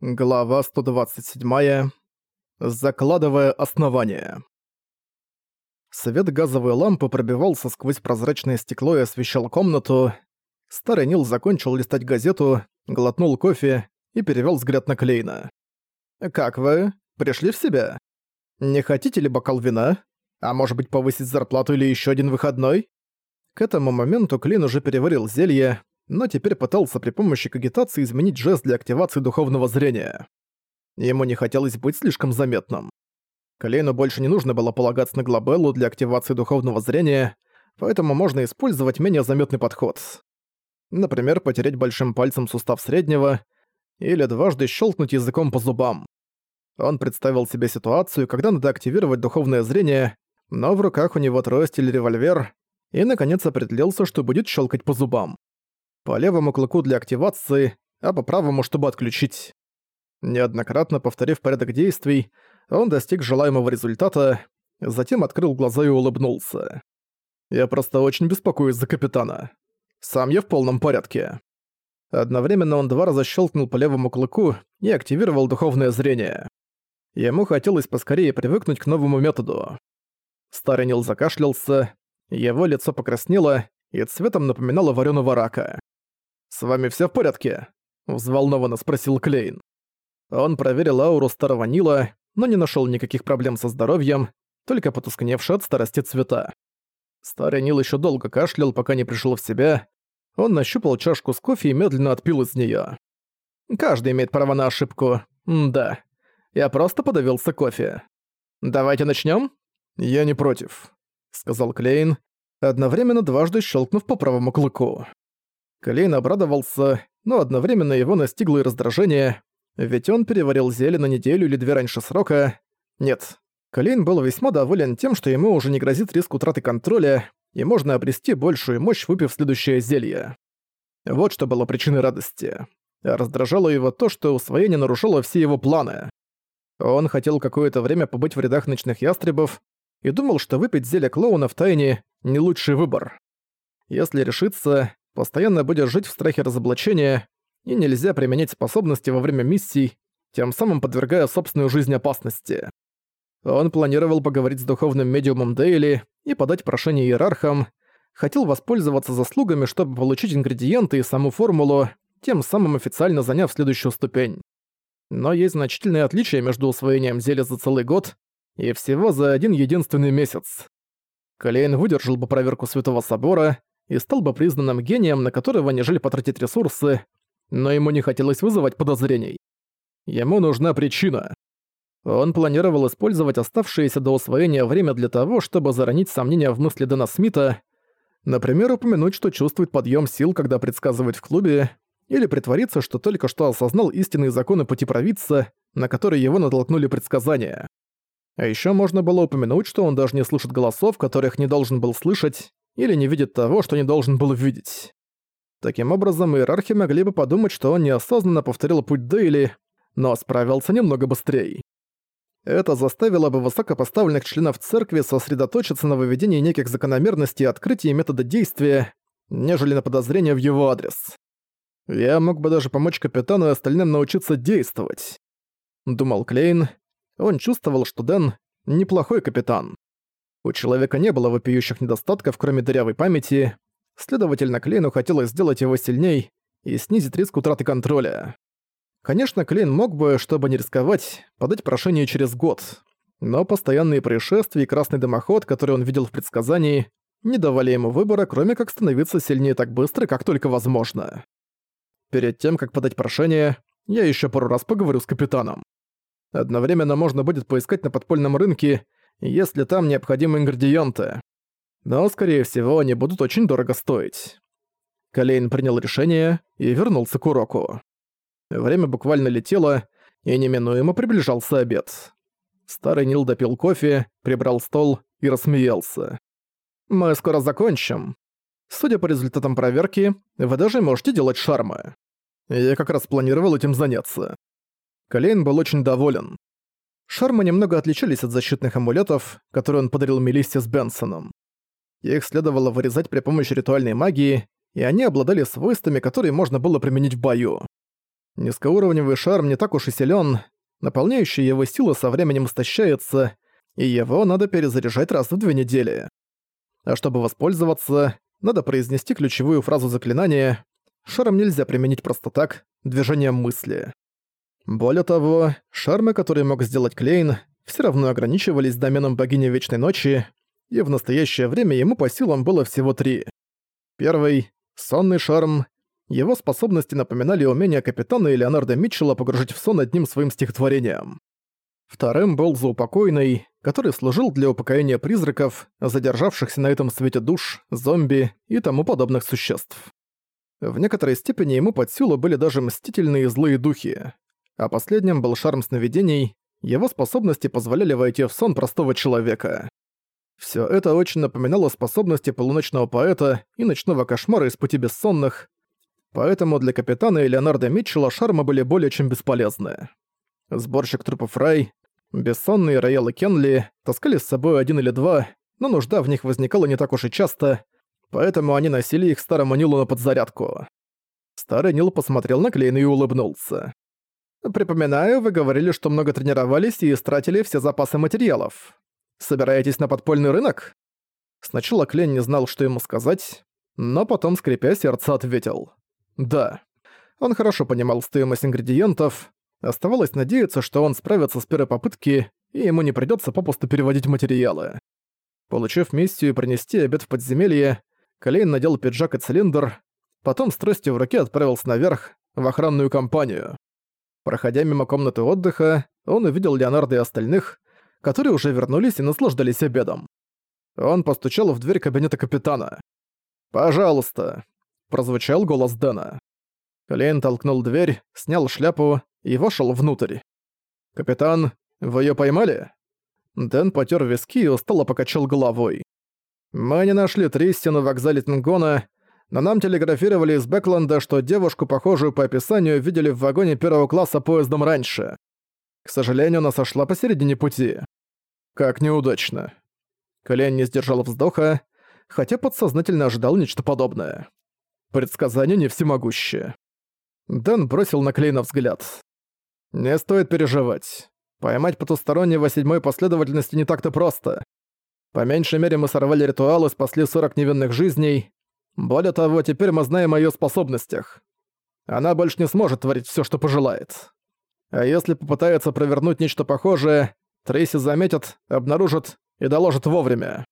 Глава 127. Закладывая основание. Свет газовой лампы пробивался сквозь прозрачное стекло и освещал комнату. Старый Нил закончил листать газету, глотнул кофе и перевёл взгляд на Клейна. «Как вы? Пришли в себя? Не хотите ли бокал вина? А может быть повысить зарплату или ещё один выходной?» К этому моменту Клейн уже переварил зелье, но теперь пытался при помощи кагитации изменить жест для активации духовного зрения. Ему не хотелось быть слишком заметным. Клейну больше не нужно было полагаться на Глобеллу для активации духовного зрения, поэтому можно использовать менее заметный подход. Например, потереть большим пальцем сустав среднего или дважды щелкнуть языком по зубам. Он представил себе ситуацию, когда надо активировать духовное зрение, но в руках у него трость или револьвер, и наконец определился, что будет щелкать по зубам. По левому клыку для активации, а по правому, чтобы отключить. Неоднократно повторив порядок действий, он достиг желаемого результата, затем открыл глаза и улыбнулся. «Я просто очень беспокоюсь за капитана. Сам я в полном порядке». Одновременно он два раза щелкнул по левому клыку и активировал духовное зрение. Ему хотелось поскорее привыкнуть к новому методу. Старый Нил закашлялся, его лицо покраснело и цветом напоминало вареного рака. «С вами все в порядке?» – взволнованно спросил Клейн. Он проверил ауру старого Нила, но не нашел никаких проблем со здоровьем, только потускневшие от старости цвета. Старый Нил еще долго кашлял, пока не пришел в себя. Он нащупал чашку с кофе и медленно отпил из нее. Каждый имеет право на ошибку. М да. Я просто подавился кофе. Давайте начнем. Я не против, сказал Клейн, одновременно дважды щелкнув по правому клыку. Клейн обрадовался, но одновременно его настигло и раздражение, ведь он переварил зелье на неделю или две раньше срока. Нет, Клейн был весьма доволен тем, что ему уже не грозит риск утраты контроля, и можно обрести большую мощь, выпив следующее зелье. Вот что было причиной радости. раздражало его то, что усвоение нарушало все его планы. Он хотел какое-то время побыть в рядах ночных ястребов и думал, что выпить зелье клоуна в тайне – не лучший выбор. Если решиться, постоянно будешь жить в страхе разоблачения, и нельзя применять способности во время миссий, тем самым подвергая собственную жизнь опасности. Он планировал поговорить с духовным медиумом Дейли и подать прошение иерархам, хотел воспользоваться заслугами, чтобы получить ингредиенты и саму формулу, тем самым официально заняв следующую ступень. Но есть значительное отличие между усвоением зелья за целый год и всего за один единственный месяц. Калейн выдержал бы проверку Святого Собора и стал бы признанным гением, на которого не жили потратить ресурсы, но ему не хотелось вызывать подозрений. Ему нужна причина. Он планировал использовать оставшееся до усвоения время для того, чтобы заронить сомнения в мысли Дэна Смита, например, упомянуть, что чувствует подъем сил, когда предсказывает в клубе, или притвориться, что только что осознал истинные законы пути провидца, на которые его натолкнули предсказания. А еще можно было упомянуть, что он даже не слышит голосов, которых не должен был слышать, или не видит того, что не должен был видеть. Таким образом, иерархи могли бы подумать, что он неосознанно повторил путь Дейли, но справился немного быстрее. Это заставило бы высокопоставленных членов церкви сосредоточиться на выведении неких закономерностей и открытии метода действия, нежели на подозрения в его адрес. Я мог бы даже помочь капитану и остальным научиться действовать. Думал Клейн. Он чувствовал, что Дэн — неплохой капитан. У человека не было вопиющих недостатков, кроме дырявой памяти, следовательно, Клейну хотелось сделать его сильней и снизить риск утраты контроля. Конечно, Клейн мог бы, чтобы не рисковать, подать прошение через год, но постоянные происшествия и красный дымоход, который он видел в предсказании, не давали ему выбора, кроме как становиться сильнее так быстро, как только возможно. Перед тем, как подать прошение, я еще пару раз поговорю с капитаном. Одновременно можно будет поискать на подпольном рынке если там необходимы ингредиенты. Но, скорее всего, они будут очень дорого стоить. Калейн принял решение и вернулся к уроку. Время буквально летело, и неминуемо приближался обед. Старый Нил допил кофе, прибрал стол и рассмеялся. «Мы скоро закончим. Судя по результатам проверки, вы даже можете делать шармы. Я как раз планировал этим заняться». Калейн был очень доволен. Шармы немного отличались от защитных амулетов, которые он подарил Мелиссе с Бенсоном. Их следовало вырезать при помощи ритуальной магии, и они обладали свойствами, которые можно было применить в бою. Низкоуровневый шарм не так уж и силен, наполняющая его сила со временем истощается, и его надо перезаряжать раз в две недели. А чтобы воспользоваться, надо произнести ключевую фразу заклинания. Шарм нельзя применить просто так, движением мысли. Более того, шармы, которые мог сделать Клейн, все равно ограничивались доменом богини Вечной Ночи, и в настоящее время ему по силам было всего три. Первый — сонный шарм. Его способности напоминали умения капитана Леонардо Митчелла погружить в сон одним своим стихотворением. Вторым был заупокойный, который служил для упокоения призраков, задержавшихся на этом свете душ, зомби и тому подобных существ. В некоторой степени ему под силу были даже мстительные злые духи. А последним был шарм сновидений, его способности позволяли войти в сон простого человека. Всё это очень напоминало способности полуночного поэта и ночного кошмара из пути бессонных, поэтому для капитана и Леонарда Митчелла шармы были более чем бесполезны. Сборщик трупов Рай, бессонные Роял и Кенли таскали с собой один или два, но нужда в них возникала не так уж и часто, поэтому они носили их старому Нилу на подзарядку. Старый Нил посмотрел на Клейна и улыбнулся. «Припоминаю, вы говорили, что много тренировались и истратили все запасы материалов. Собираетесь на подпольный рынок?» Сначала Клейн не знал, что ему сказать, но потом, скрипя сердце, ответил. «Да». Он хорошо понимал стоимость ингредиентов, оставалось надеяться, что он справится с первой попытки, и ему не придётся попусту переводить материалы. Получив миссию принести обед в подземелье, Клейн надел пиджак и цилиндр, потом с тростью в руке отправился наверх, в охранную компанию. Проходя мимо комнаты отдыха, он увидел Леонардо и остальных, которые уже вернулись и наслаждались обедом. Он постучал в дверь кабинета капитана. «Пожалуйста», — прозвучал голос Дэна. Клейн толкнул дверь, снял шляпу и вошел внутрь. «Капитан, вы ее поймали?» Дэн потер виски и устало покачал головой. «Мы не нашли Трисси на вокзале Тнгона, но нам телеграфировали из Бэкленда, что девушку, похожую по описанию, видели в вагоне первого класса поездом раньше. К сожалению, она сошла посередине пути. Как неудачно. Колен не сдержал вздоха, хотя подсознательно ожидал нечто подобное. Предсказание не всемогущее. Дэн бросил на Клейна взгляд. «Не стоит переживать. Поймать потустороннего седьмой последовательности не так-то просто. По меньшей мере мы сорвали ритуал и спасли 40 невинных жизней, более того, теперь мы знаем о её способностях. Она больше не сможет творить всё, что пожелает. А если попытается провернуть нечто похожее, Трейси заметит, обнаружит и доложит вовремя.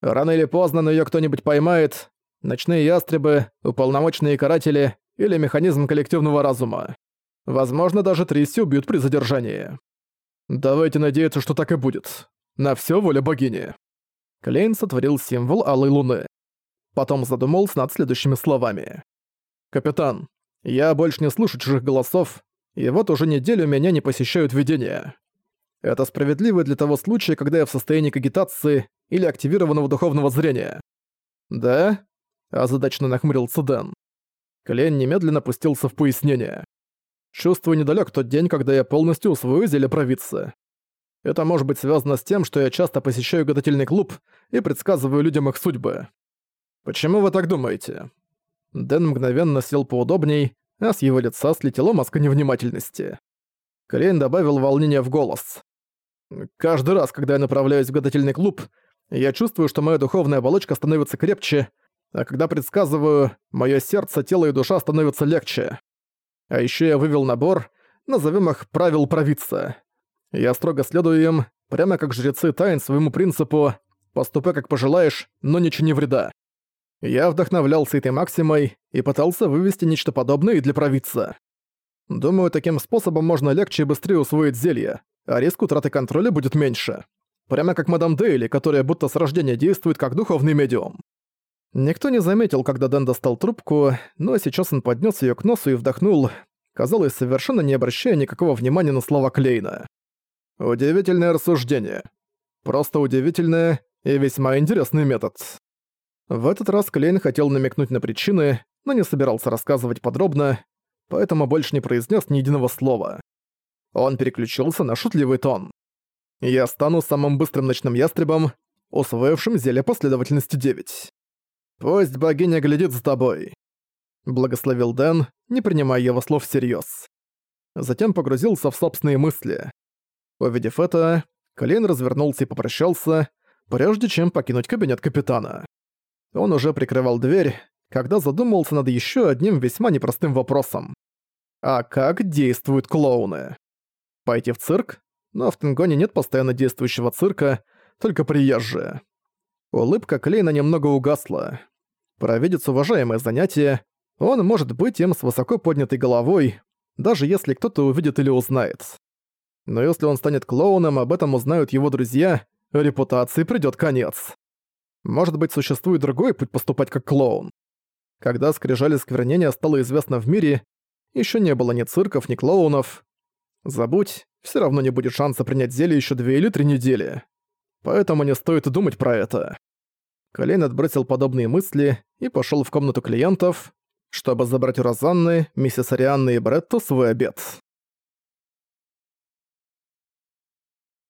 Рано или поздно на её кто-нибудь поймает, ночные ястребы, уполномоченные каратели или механизм коллективного разума. Возможно, даже Трейси убьют при задержании. Давайте надеяться, что так и будет. На всё воля богини. Клейн сотворил символ Алой Луны. Потом задумался над следующими словами. «Капитан, я больше не слышу чужих голосов, и вот уже неделю меня не посещают видения. Это справедливо для того случая, когда я в состоянии кагитации или активированного духовного зрения». «Да?» – озадачно нахмурился Дэн. Клен немедленно пустился в пояснение. «Чувствую недалек тот день, когда я полностью усвою зелье провидца. Это может быть связано с тем, что я часто посещаю гадательный клуб и предсказываю людям их судьбы. «Почему вы так думаете?» Дэн мгновенно сел поудобней, а с его лица слетела маска невнимательности. Клейн добавил волнение в голос. «Каждый раз, когда я направляюсь в гадательный клуб, я чувствую, что моя духовная оболочка становится крепче, а когда предсказываю, мое сердце, тело и душа становятся легче. А еще я вывел набор, назовем их «правил провидца». Я строго следую им, прямо как жрецы тайн своему принципу «поступай как пожелаешь, но ничего не вреда». Я вдохновлялся этой максимой и пытался вывести нечто подобное и для провидца. Думаю, таким способом можно легче и быстрее усвоить зелье, а риск утраты контроля будет меньше. Прямо как мадам Дейли, которая будто с рождения действует как духовный медиум. Никто не заметил, когда Дэн достал трубку, но сейчас он поднес ее к носу и вдохнул, казалось, совершенно не обращая никакого внимания на слова Клейна. Удивительное рассуждение. Просто удивительное и весьма интересный метод. В этот раз Клейн хотел намекнуть на причины, но не собирался рассказывать подробно, поэтому больше не произнес ни единого слова. Он переключился на шутливый тон. «Я стану самым быстрым ночным ястребом, усвоившим зелье последовательности 9. Пусть богиня глядит за тобой», — благословил Дэн, не принимая его слов всерьез. затем погрузился в собственные мысли. Увидев это, Клейн развернулся и попрощался, прежде чем покинуть кабинет капитана. Он уже прикрывал дверь, когда задумался над еще одним весьма непростым вопросом. А как действуют клоуны? Пойти в цирк? Но в Тенгоне нет постоянно действующего цирка, только приезжие. Улыбка Клейна немного угасла. Провидец уважаемое занятие, он может быть им с высоко поднятой головой, даже если кто-то увидит или узнает. Но если он станет клоуном, об этом узнают его друзья, репутации придёт конец. Может быть, существует другой путь поступать как клоун. Когда скрижали сквернения стало известно в мире, ещё не было ни цирков, ни клоунов. Забудь, всё равно не будет шанса принять зелье ещё две или три недели. Поэтому не стоит думать про это. Колейн отбросил подобные мысли и пошёл в комнату клиентов, чтобы забрать у Розанны, миссис Арианны и Бретто свой обед.